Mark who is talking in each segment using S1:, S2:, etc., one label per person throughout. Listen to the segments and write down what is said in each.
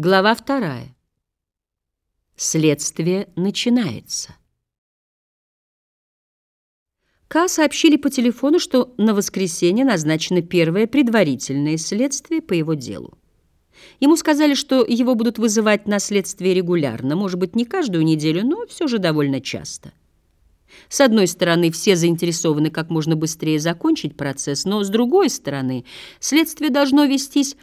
S1: Глава вторая. Следствие начинается. К сообщили по телефону, что на воскресенье назначено первое предварительное следствие по его делу. Ему сказали, что его будут вызывать на следствие регулярно, может быть, не каждую неделю, но все же довольно часто. С одной стороны, все заинтересованы как можно быстрее закончить процесс, но с другой стороны, следствие должно вестись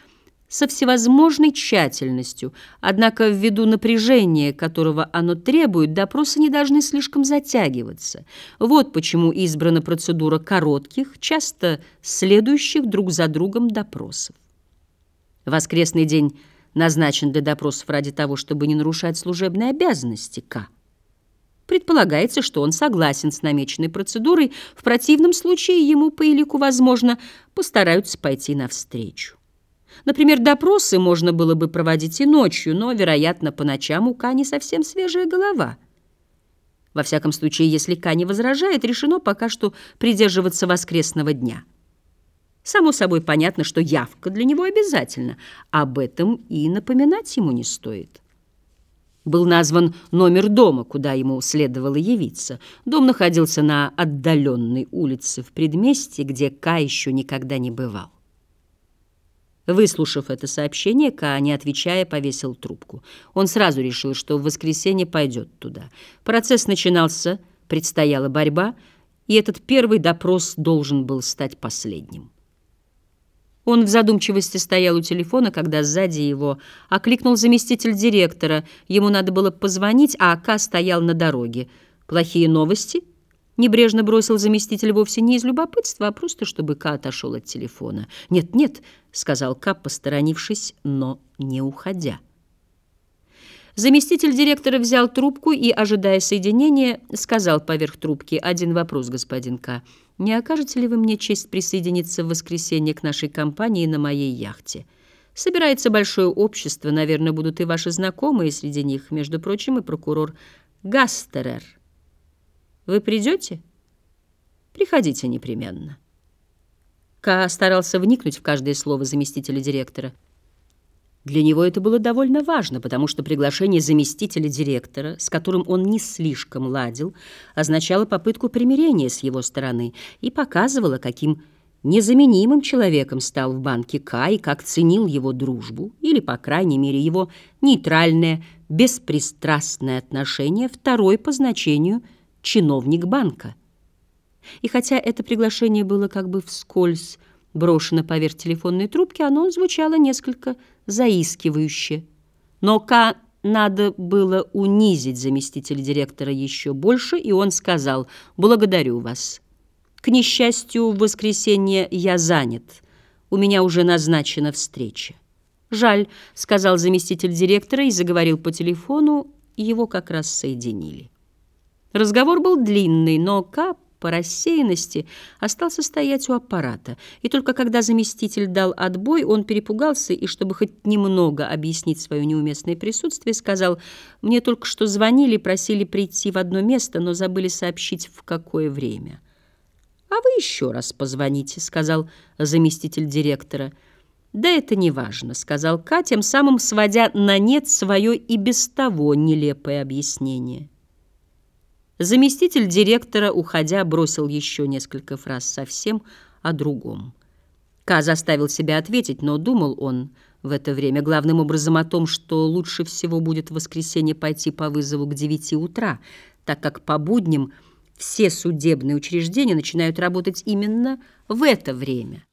S1: со всевозможной тщательностью, однако ввиду напряжения, которого оно требует, допросы не должны слишком затягиваться. Вот почему избрана процедура коротких, часто следующих друг за другом допросов. Воскресный день назначен для допросов ради того, чтобы не нарушать служебные обязанности К. Предполагается, что он согласен с намеченной процедурой, в противном случае ему по элику, возможно, постараются пойти навстречу. Например, допросы можно было бы проводить и ночью, но, вероятно, по ночам у Ка не совсем свежая голова. Во всяком случае, если Ка не возражает, решено пока что придерживаться воскресного дня. Само собой понятно, что явка для него обязательна. Об этом и напоминать ему не стоит. Был назван номер дома, куда ему следовало явиться. Дом находился на отдаленной улице в предместье, где Ка еще никогда не бывал. Выслушав это сообщение, Ка, не отвечая, повесил трубку. Он сразу решил, что в воскресенье пойдет туда. Процесс начинался, предстояла борьба, и этот первый допрос должен был стать последним. Он в задумчивости стоял у телефона, когда сзади его окликнул заместитель директора. Ему надо было позвонить, а Ка стоял на дороге. «Плохие новости?» Небрежно бросил заместитель вовсе не из любопытства, а просто чтобы Ка отошел от телефона. «Нет, нет», — сказал Ка, посторонившись, но не уходя. Заместитель директора взял трубку и, ожидая соединения, сказал поверх трубки «Один вопрос, господин К. Не окажете ли вы мне честь присоединиться в воскресенье к нашей компании на моей яхте? Собирается большое общество, наверное, будут и ваши знакомые среди них, между прочим, и прокурор Гастерер». Вы придете? Приходите непременно. Ка старался вникнуть в каждое слово заместителя директора. Для него это было довольно важно, потому что приглашение заместителя директора, с которым он не слишком ладил, означало попытку примирения с его стороны и показывало, каким незаменимым человеком стал в банке К и как ценил его дружбу, или, по крайней мере, его нейтральное, беспристрастное отношение второй по значению – чиновник банка. И хотя это приглашение было как бы вскользь брошено поверх телефонной трубки, оно звучало несколько заискивающе. Но К надо было унизить заместителя директора еще больше, и он сказал «Благодарю вас. К несчастью, в воскресенье я занят. У меня уже назначена встреча». «Жаль», — сказал заместитель директора и заговорил по телефону, его как раз соединили. Разговор был длинный, но Кап по рассеянности остался стоять у аппарата, и только когда заместитель дал отбой, он перепугался и, чтобы хоть немного объяснить свое неуместное присутствие, сказал, «Мне только что звонили, просили прийти в одно место, но забыли сообщить, в какое время». «А вы еще раз позвоните», — сказал заместитель директора. «Да это не важно», — сказал Ка, тем самым сводя на нет свое и без того нелепое объяснение. Заместитель директора, уходя, бросил еще несколько фраз совсем о другом. Ка заставил себя ответить, но думал он в это время главным образом о том, что лучше всего будет в воскресенье пойти по вызову к девяти утра, так как по будням все судебные учреждения начинают работать именно в это время.